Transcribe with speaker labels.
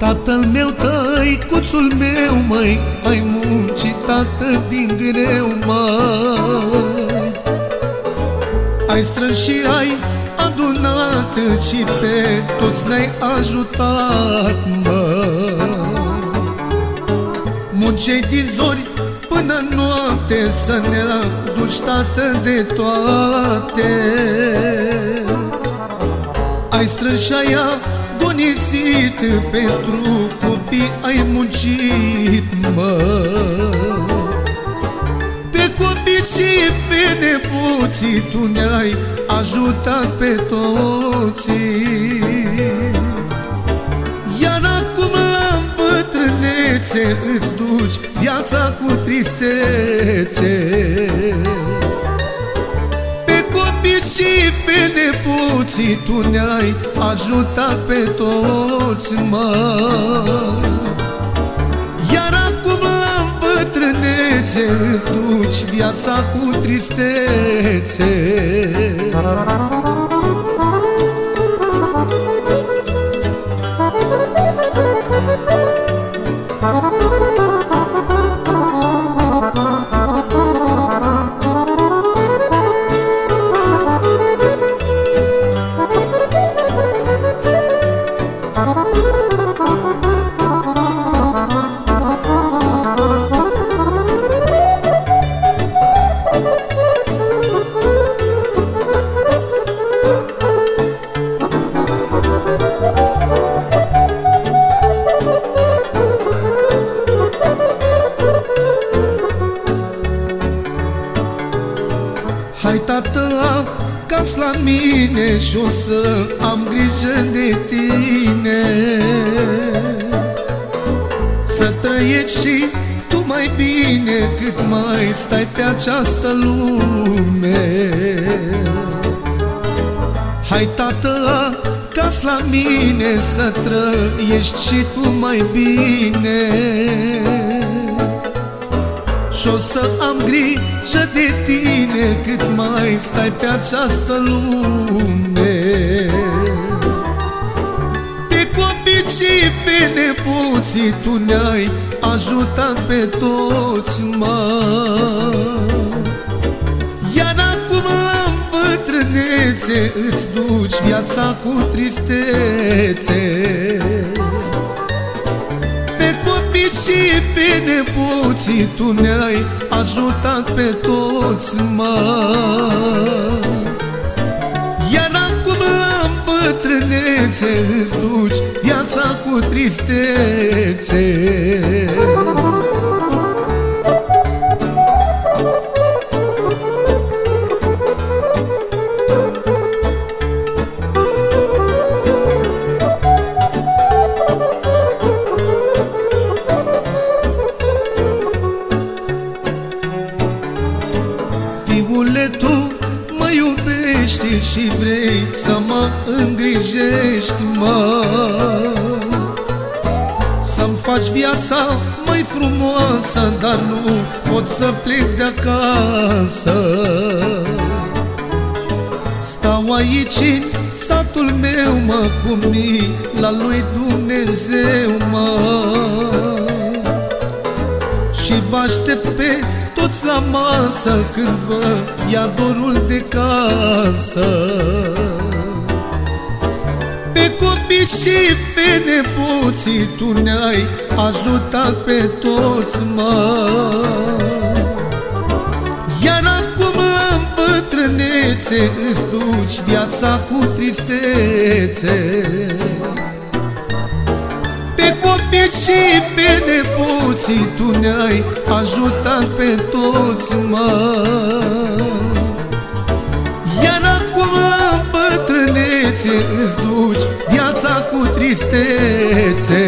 Speaker 1: Tatăl meu, tăicuțul meu, măi Ai muncit, tată, din greu, măi. Ai strâns și ai adunat Și pe toți ne-ai ajutat, măi. Muncei din zori până noapte Să ne aduci, tată, de toate. Ai strâns și ai agonisit Pentru copii ai muncit, mă. Pe copii și pe nepoții Tu ne-ai ajutat pe toți. Iar acum la îmbătrânețe Îți duci viața cu tristețe și pe nepoții Tu ne-ai ajutat pe toți, mă. Iar acum la îmbătrânețe Îți duci viața cu tristețe Hai tată acasă la mine și o să am grijă de tine. Să trăiești și tu mai bine cât mai stai pe această lume. Hai tată acasă la mine să trăiești și tu mai bine și o să am grijă de tine Cât mai stai pe această lume. Pe copii și pe nepoții Tu ne-ai ajutat pe toți, mă. Iar acum la îmbătrânețe Îți duci viața cu tristețe și pe nepoții Tu ne-ai ajutat pe toți, mă. Iar acum la îmbătrânețe Îți duci viața cu tristețe și vrei să mă îngrijești, mă? Să-mi faci viața mai frumoasă, dar nu pot să plec de acasă. Stau aici în satul meu, mă, cu la lui Dumnezeu, mă. Și vă aștept pe toți la masă când vă ia dorul de casă. Pe copii și pe nepoții tu ne-ai ajutat pe toți, mă. Iar acum în bătrânețe îți duci viața cu tristețe copii și pe nepoții Tu ne-ai ajutat pe toți, mă Iar acum în bătrânețe Îți duci viața cu tristețe.